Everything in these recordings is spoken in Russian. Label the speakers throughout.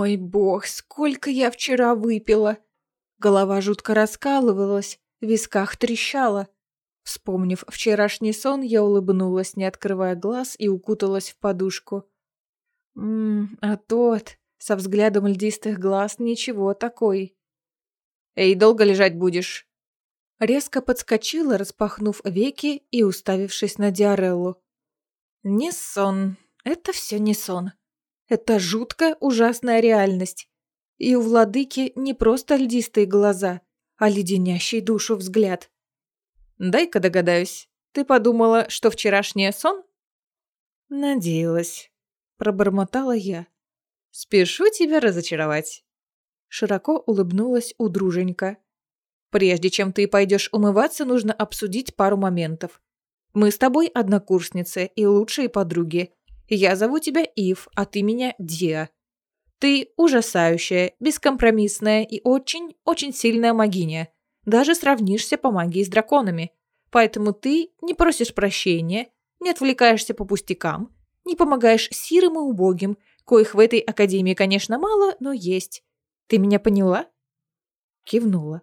Speaker 1: Мой бог, сколько я вчера выпила! Голова жутко раскалывалась, в висках трещала. Вспомнив вчерашний сон, я улыбнулась, не открывая глаз, и укуталась в подушку. Ммм, а тот, со взглядом льдистых глаз, ничего такой. «Эй, долго лежать будешь?» Резко подскочила, распахнув веки и уставившись на Диареллу. «Не сон. Это все не сон. Это жуткая, ужасная реальность. И у владыки не просто льдистые глаза, а леденящий душу взгляд. Дай-ка догадаюсь, ты подумала, что вчерашний сон? Надеялась, пробормотала я. Спешу тебя разочаровать. Широко улыбнулась удруженька. Прежде чем ты пойдешь умываться, нужно обсудить пару моментов. Мы с тобой однокурсницы и лучшие подруги. Я зову тебя Ив, а ты меня Диа. Ты ужасающая, бескомпромиссная и очень-очень сильная магиня. Даже сравнишься по магии с драконами. Поэтому ты не просишь прощения, не отвлекаешься по пустякам, не помогаешь сирым и убогим, коих в этой академии, конечно, мало, но есть. Ты меня поняла?» Кивнула.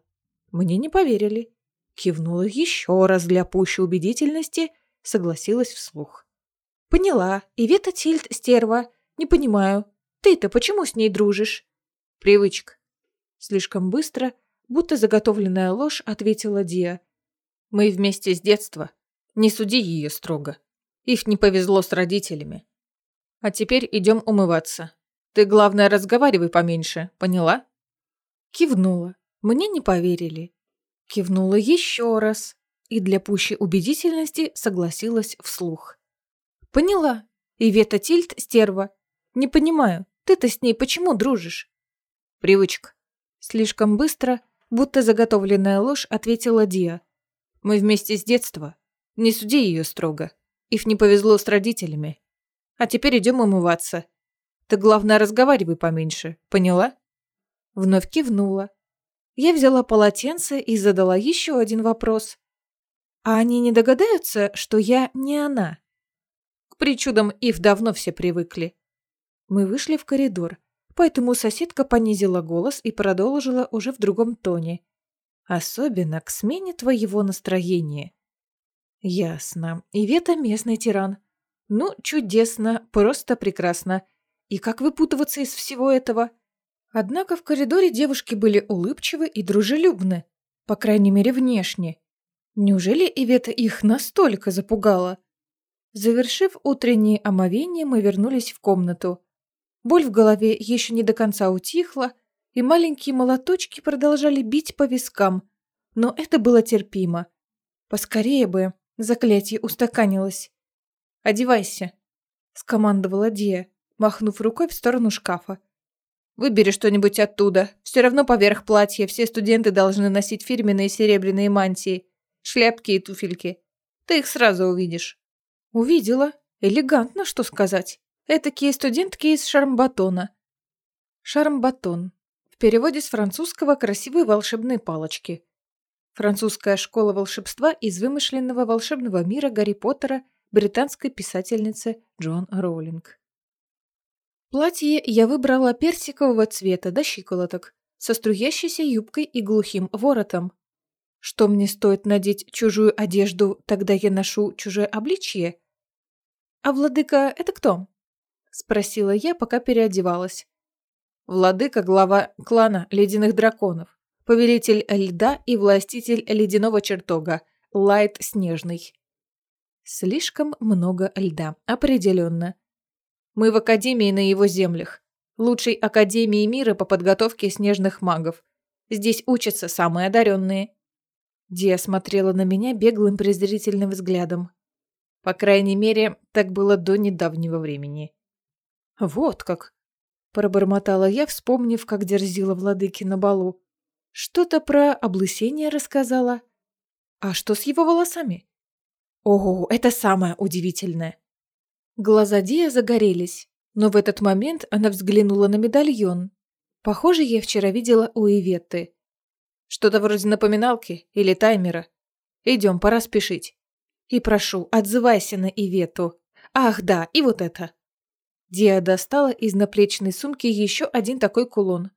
Speaker 1: Мне не поверили. Кивнула еще раз для пущей убедительности, согласилась вслух. «Поняла. Ивета Тильд стерва. Не понимаю. Ты-то почему с ней дружишь?» «Привычка». Слишком быстро, будто заготовленная ложь, ответила Диа. «Мы вместе с детства. Не суди ее строго. Ив не повезло с родителями. А теперь идем умываться. Ты, главное, разговаривай поменьше, поняла?» Кивнула. Мне не поверили. Кивнула еще раз и для пущей убедительности согласилась вслух. Поняла. Ивета Тильт – стерва. Не понимаю, ты-то с ней почему дружишь? Привычка. Слишком быстро, будто заготовленная ложь, ответила Диа. Мы вместе с детства. Не суди ее строго. Ив не повезло с родителями. А теперь идем умываться. Ты, главное, разговаривай поменьше, поняла? Вновь кивнула. Я взяла полотенце и задала еще один вопрос. А они не догадаются, что я не она? Причудам Ив давно все привыкли. Мы вышли в коридор, поэтому соседка понизила голос и продолжила уже в другом тоне. Особенно к смене твоего настроения. Ясно. Ивета местный тиран. Ну, чудесно, просто прекрасно. И как выпутываться из всего этого? Однако в коридоре девушки были улыбчивы и дружелюбны. По крайней мере, внешне. Неужели Ивета их настолько запугала? Завершив утреннее омовение, мы вернулись в комнату. Боль в голове еще не до конца утихла, и маленькие молоточки продолжали бить по вискам, но это было терпимо. Поскорее бы, заклятие устаканилось. «Одевайся», — скомандовала Дия, махнув рукой в сторону шкафа. «Выбери что-нибудь оттуда. Все равно поверх платья все студенты должны носить фирменные серебряные мантии, шляпки и туфельки. Ты их сразу увидишь». Увидела. Элегантно, что сказать. Этакие студентки из Шармбатона. Шармбатон. В переводе с французского «красивые волшебные палочки». Французская школа волшебства из вымышленного волшебного мира Гарри Поттера британской писательницы Джон Роулинг. Платье я выбрала персикового цвета до щиколоток, со струящейся юбкой и глухим воротом. Что мне стоит надеть чужую одежду, тогда я ношу чужое обличье? «А владыка — это кто?» — спросила я, пока переодевалась. «Владыка — глава клана ледяных драконов, повелитель льда и властитель ледяного чертога, Лайт Снежный». Слишком много льда, определенно. Мы в Академии на его землях. Лучшей Академии мира по подготовке снежных магов. Здесь учатся самые одаренные. Дия смотрела на меня беглым презрительным взглядом. По крайней мере, так было до недавнего времени. «Вот как!» – пробормотала я, вспомнив, как дерзила владыки на балу. «Что-то про облысение рассказала. А что с его волосами?» «Ого, это самое удивительное!» Глаза Дия загорелись, но в этот момент она взглянула на медальон. Похоже, я вчера видела у Иветты. Что-то вроде напоминалки или таймера. Идем, пора спешить. И прошу, отзывайся на Ивету. Ах, да, и вот это. Диа достала из наплечной сумки еще один такой кулон.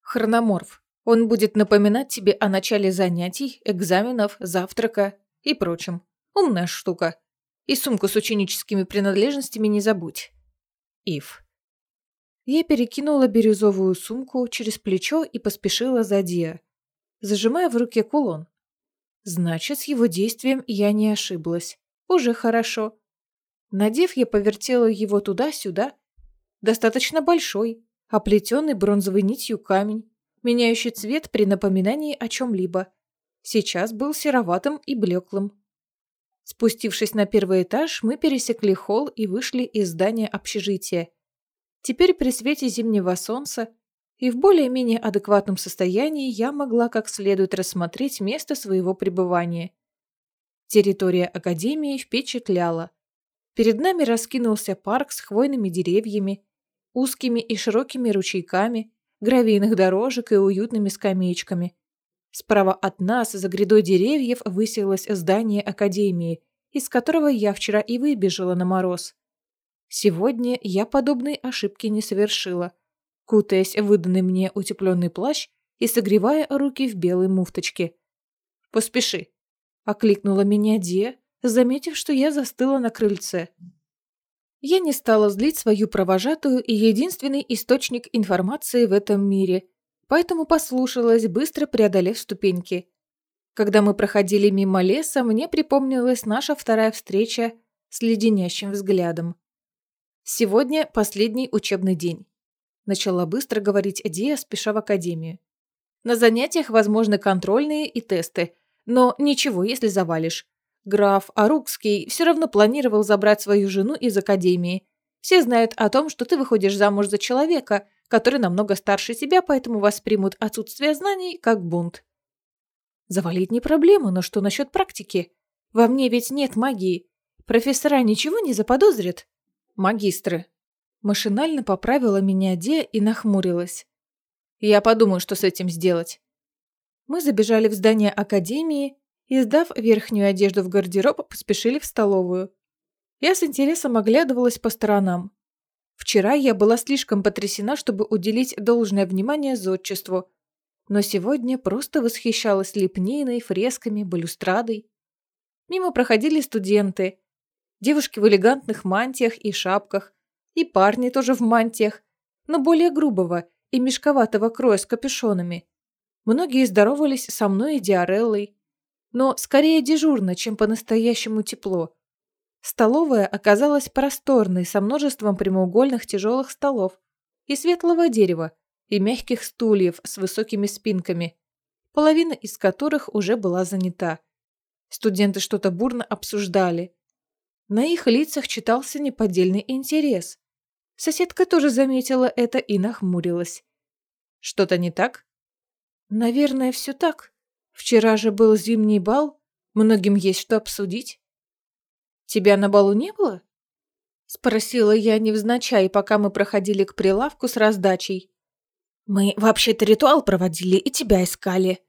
Speaker 1: Хрономорф. Он будет напоминать тебе о начале занятий, экзаменов, завтрака и прочем. Умная штука. И сумку с ученическими принадлежностями не забудь. Ив. Я перекинула бирюзовую сумку через плечо и поспешила за Диа, зажимая в руке кулон. Значит, с его действием я не ошиблась. Уже хорошо. Надев, я повертела его туда-сюда. Достаточно большой, оплетенный бронзовой нитью камень, меняющий цвет при напоминании о чем-либо. Сейчас был сероватым и блеклым. Спустившись на первый этаж, мы пересекли холл и вышли из здания общежития. Теперь при свете зимнего солнца и в более-менее адекватном состоянии я могла как следует рассмотреть место своего пребывания. Территория Академии впечатляла. Перед нами раскинулся парк с хвойными деревьями, узкими и широкими ручейками, гравийных дорожек и уютными скамеечками. Справа от нас, за грядой деревьев, высилось здание Академии, из которого я вчера и выбежала на мороз. Сегодня я подобной ошибки не совершила, кутаясь в выданный мне утепленный плащ и согревая руки в белой муфточке. «Поспеши», — окликнула меня Ди, заметив, что я застыла на крыльце. Я не стала злить свою провожатую и единственный источник информации в этом мире, поэтому послушалась, быстро преодолев ступеньки. Когда мы проходили мимо леса, мне припомнилась наша вторая встреча с леденящим взглядом. Сегодня последний учебный день. Начала быстро говорить Диа, спеша в академию. На занятиях возможны контрольные и тесты, но ничего, если завалишь. Граф Арукский все равно планировал забрать свою жену из академии. Все знают о том, что ты выходишь замуж за человека, который намного старше тебя, поэтому воспримут отсутствие знаний как бунт. Завалить не проблема, но что насчет практики? Во мне ведь нет магии. Профессора ничего не заподозрят. «Магистры». Машинально поправила меня Де и нахмурилась. «Я подумаю, что с этим сделать». Мы забежали в здание академии и, сдав верхнюю одежду в гардероб, поспешили в столовую. Я с интересом оглядывалась по сторонам. Вчера я была слишком потрясена, чтобы уделить должное внимание зодчеству, но сегодня просто восхищалась лепниной, фресками, балюстрадой. Мимо проходили студенты, девушки в элегантных мантиях и шапках, и парни тоже в мантиях, но более грубого и мешковатого кроя с капюшонами. Многие здоровались со мной и Диареллой, но скорее дежурно, чем по-настоящему тепло. Столовая оказалась просторной, со множеством прямоугольных тяжелых столов и светлого дерева, и мягких стульев с высокими спинками, половина из которых уже была занята. Студенты что-то бурно обсуждали, на их лицах читался неподдельный интерес. Соседка тоже заметила это и нахмурилась. Что-то не так? Наверное, все так. Вчера же был зимний бал, многим есть что обсудить. Тебя на балу не было? Спросила я невзначай, пока мы проходили к прилавку с раздачей. Мы вообще-то ритуал проводили и тебя искали.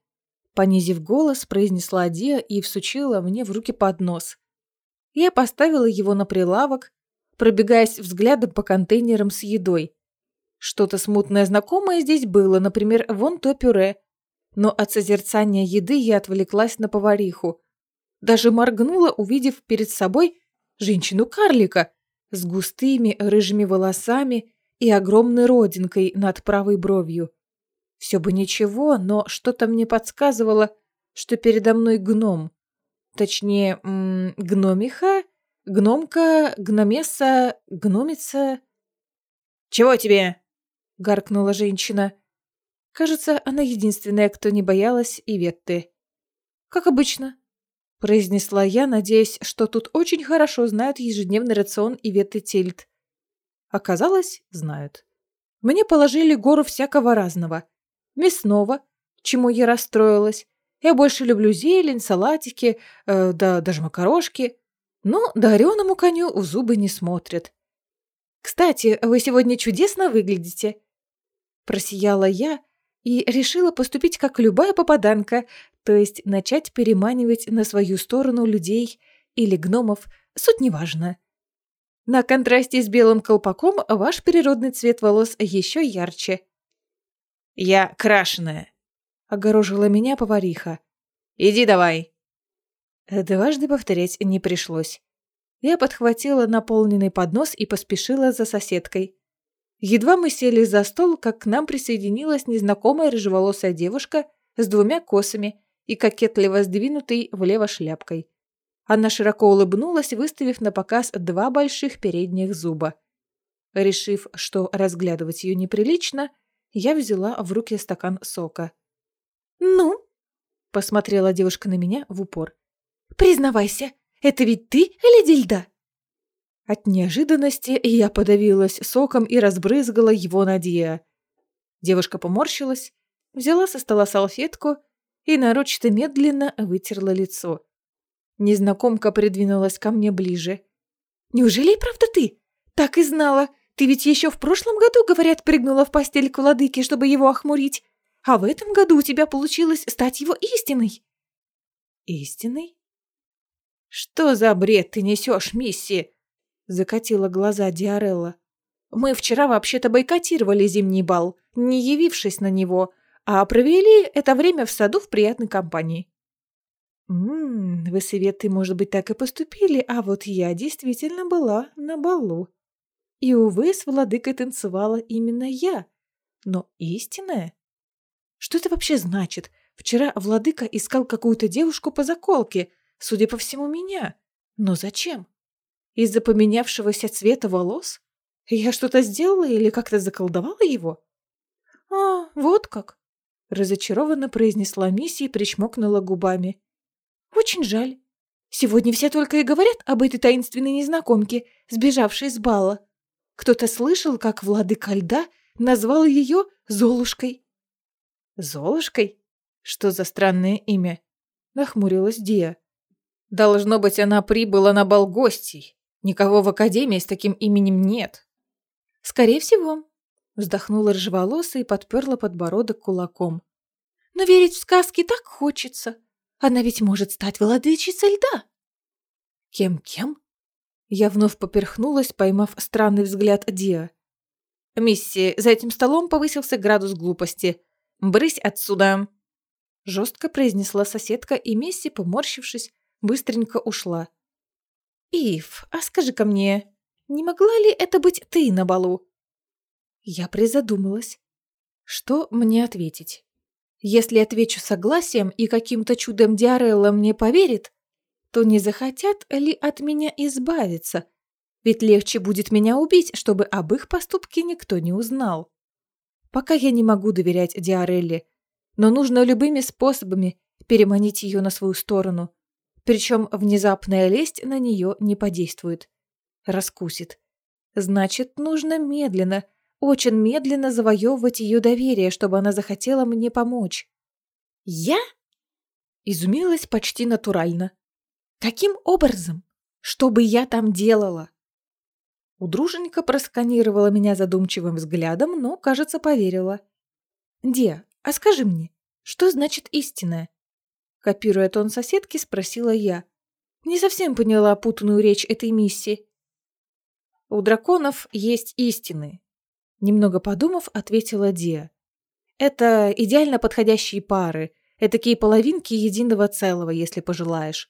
Speaker 1: Понизив голос, произнесла Дия и всучила мне в руки поднос. Я поставила его на прилавок, пробегаясь взглядом по контейнерам с едой. Что-то смутное знакомое здесь было, например, вон то пюре. Но от созерцания еды я отвлеклась на повариху. Даже моргнула, увидев перед собой женщину-карлика с густыми рыжими волосами и огромной родинкой над правой бровью. Все бы ничего, но что-то мне подсказывало, что передо мной гном. Точнее, гномиха, гномка, гномеса, гномица. «Чего тебе?» — гаркнула женщина. Кажется, она единственная, кто не боялась Иветты. «Как обычно», — произнесла я, надеясь, что тут очень хорошо знают ежедневный рацион Иветты Тильд. Оказалось, знают. Мне положили гору всякого разного. Мясного, чему я расстроилась, я больше люблю зелень, салатики, э, да даже макарошки. Но дареному коню у зубы не смотрят. «Кстати, вы сегодня чудесно выглядите!» Просияла я и решила поступить как любая попаданка, то есть начать переманивать на свою сторону людей или гномов, суть неважно. На контрасте с белым колпаком ваш природный цвет волос еще ярче.
Speaker 2: Я крашеная,
Speaker 1: огорожила меня повариха.
Speaker 2: Иди давай.
Speaker 1: Дважды повторять не пришлось. Я подхватила наполненный поднос и поспешила за соседкой. Едва мы сели за стол, как к нам присоединилась незнакомая рыжеволосая девушка с двумя косами и кокетливо сдвинутой влево шляпкой. Она широко улыбнулась, выставив на показ два больших передних зуба. Решив, что разглядывать ее неприлично, я взяла в руки стакан сока. «Ну?» – посмотрела девушка на меня в упор. «Признавайся, это ведь ты, Элидильда?» От неожиданности я подавилась соком и разбрызгала его на Диа. Девушка поморщилась, взяла со стола салфетку и нарочито медленно вытерла лицо. Незнакомка придвинулась ко мне ближе. «Неужели и правда ты? Так и знала. Ты ведь еще в прошлом году, говорят, прыгнула в постель к владыке, чтобы его охмурить. А в этом году у тебя получилось стать его истиной». «Истиной?» «Что за бред ты несешь, мисси?» Закатила глаза Диарелла. «Мы вчера вообще-то бойкотировали зимний бал, не явившись на него, а провели это время в саду в приятной компании. «Ммм, вы, советы, может быть, так и поступили, а вот я действительно была на балу. И, увы, с владыкой танцевала именно я. Но истинная? Что это вообще значит? Вчера владыка искал какую-то девушку по заколке, судя по всему, меня. Но зачем? Из-за поменявшегося цвета волос? Я что-то сделала или как-то заколдовала его? А, вот как. Разочарованно произнесла Мисси и причмокнула губами. Очень жаль. Сегодня все только и говорят об этой таинственной незнакомке, сбежавшей с бала. Кто-то слышал, как владыка льда назвал ее Золушкой.
Speaker 2: Золушкой? Что за странное имя? Нахмурилась Дия. Должно быть, она прибыла на бал гостей. Никого в академии с таким именем нет.
Speaker 1: Скорее всего. Вздохнула рыжеволосая и подперла подбородок кулаком. Но верить в сказки так хочется. Она ведь может стать владычицей льда. Кем-кем? Я вновь поперхнулась, поймав странный взгляд Диа.
Speaker 2: «Мисси, за этим столом повысился градус глупости. Брысь отсюда!»
Speaker 1: Жестко произнесла соседка, и Мисси, поморщившись, быстренько ушла. «Ив, а скажи-ка мне, не могла ли это быть ты на балу?» Я призадумалась. Что мне ответить? Если отвечу согласием и каким-то чудом Диарелла мне поверит, то не захотят ли от меня избавиться? Ведь легче будет меня убить, чтобы об их поступке никто не узнал. Пока я не могу доверять Диарелле, но нужно любыми способами переманить ее на свою сторону. Причем внезапная лесть на нее не подействует. Раскусит. Значит, нужно медленно, очень медленно завоевывать ее доверие, чтобы она захотела мне помочь. Я? Изумилась почти натурально. Каким образом? Что бы я там делала? Удруженька просканировала меня задумчивым взглядом, но, кажется, поверила. «Де, а скажи мне, что значит истинное?» Копируя тон соседки, спросила я. Не совсем поняла путанную речь этой миссии.
Speaker 2: «У драконов есть истины», Немного подумав, ответила Диа. Это идеально подходящие пары, такие половинки единого целого, если пожелаешь.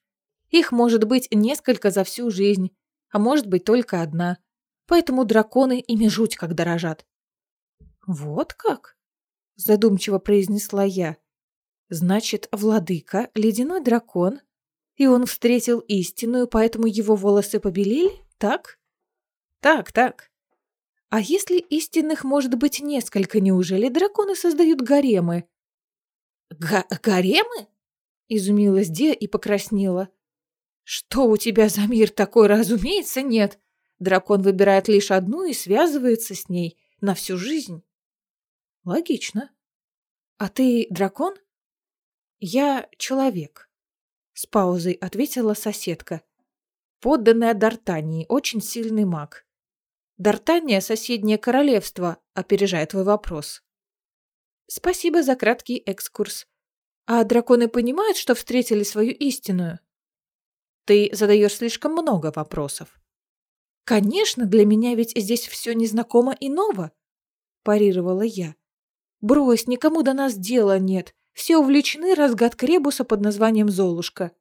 Speaker 2: Их может быть несколько за всю жизнь, а может быть только одна. Поэтому драконы ими жуть как дорожат.
Speaker 1: Вот как? Задумчиво произнесла я. Значит, владыка, ледяной дракон, и он встретил истинную, поэтому его волосы побелели, так?
Speaker 2: Так, так.
Speaker 1: А если истинных может быть несколько, неужели драконы создают гаремы?
Speaker 2: Га гаремы?
Speaker 1: Изумилась Де и покраснела. Что у тебя за мир такой, разумеется, нет. Дракон выбирает лишь одну и связывается с ней на всю жизнь. Логично. А ты дракон? Я человек. С паузой ответила соседка. Подданная Дартании, очень сильный маг. Дартания – соседнее королевство, опережая твой вопрос. Спасибо за краткий экскурс. А драконы понимают, что встретили свою истинную? Ты задаешь слишком много вопросов.
Speaker 2: Конечно, для меня ведь здесь все незнакомо и ново, парировала я. Брось, никому до нас дела нет. Все увлечены разгадкой ребуса под названием Золушка.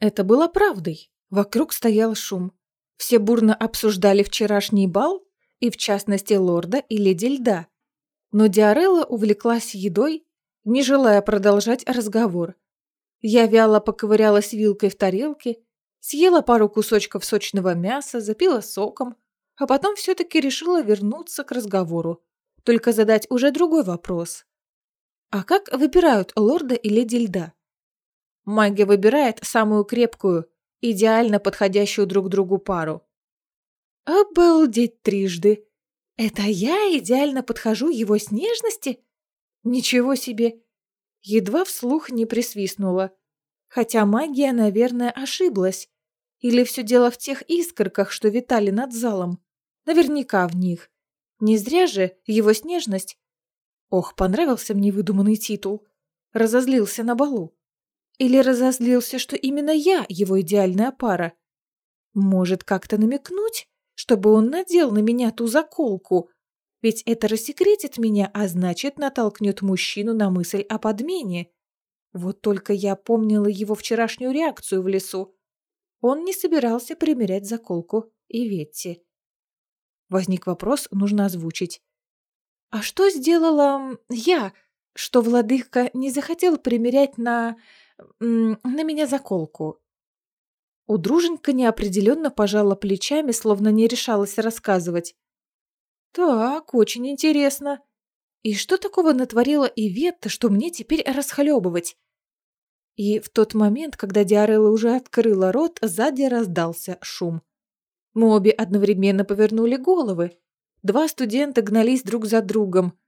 Speaker 2: Это было правдой. Вокруг стоял шум. Все бурно обсуждали вчерашний бал, и в частности лорда и леди льда. Но Диарелла увлеклась едой, не желая продолжать разговор. Я вяло поковырялась вилкой в тарелке, съела пару кусочков сочного мяса, запила соком, а потом все-таки решила вернуться к разговору, только задать уже другой вопрос. А как выбирают лорда и леди льда? Магия выбирает самую крепкую, идеально подходящую друг другу пару. Обалдеть трижды! Это я идеально подхожу его снежности? Ничего себе! Едва вслух не присвистнула. Хотя магия, наверное, ошиблась. Или все дело в тех искорках, что витали над залом. Наверняка в них. Не зря же его снежность... Ох, понравился мне выдуманный титул. Разозлился на балу. Или разозлился, что именно я его идеальная пара? Может, как-то намекнуть, чтобы он надел на меня ту заколку, ведь это рассекретит меня, а значит, натолкнет мужчину на мысль о подмене. Вот только я помнила его вчерашнюю реакцию в лесу. Он не собирался примерять заколку и Ветти. Возник вопрос, нужно озвучить. «А что сделала я, что владыка не захотел примерять на... на меня заколку?» Удруженька неопределенно пожала плечами, словно не решалась рассказывать. Так, очень интересно. И что такого натворила Иветта, что мне теперь расхлебывать? И в тот момент, когда Диарелла уже открыла рот, сзади раздался шум. Мы обе одновременно повернули головы. Два студента гнались друг за другом.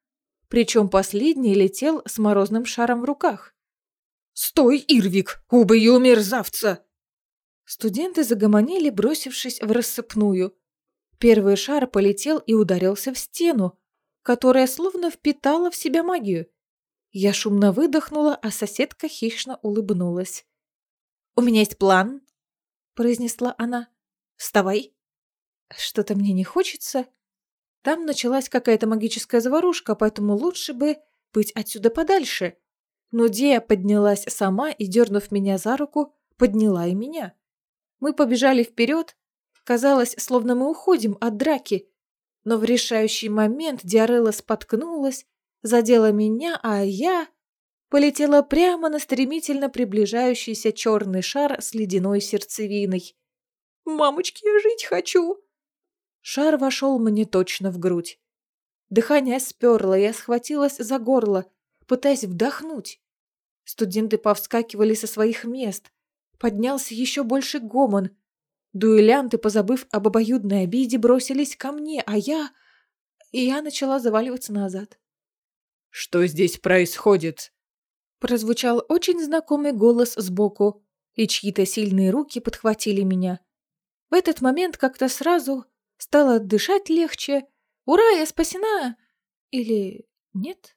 Speaker 2: Причем последний летел с морозным шаром в руках. «Стой, Ирвик! Убью мерзавца!» Студенты загомонили, бросившись в рассыпную. Первый шар полетел и ударился в стену, которая словно впитала в себя магию. Я шумно выдохнула, а соседка хищно улыбнулась. «У меня есть план», — произнесла она. «Вставай». «Что-то мне не хочется. Там началась какая-то магическая заварушка, поэтому лучше бы быть отсюда подальше». Но Дея поднялась сама и, дернув меня за руку, подняла и меня. Мы побежали вперед, Казалось, словно мы уходим от драки. Но в решающий момент Диарелла споткнулась, задела меня, а я полетела прямо на стремительно приближающийся черный шар с ледяной сердцевиной. «Мамочки, я жить хочу!» Шар вошел мне точно в грудь. Дыхание сперло, я схватилась за горло, пытаясь вдохнуть. Студенты повскакивали со своих мест. Поднялся еще больше гомон. Дуэлянты, позабыв об обоюдной обиде, бросились ко мне, а я... И я начала заваливаться назад.
Speaker 3: «Что здесь происходит?»
Speaker 2: Прозвучал очень знакомый голос сбоку, и чьи-то сильные руки подхватили меня. В этот момент как-то сразу стало дышать легче. «Ура, я спасена!» Или нет?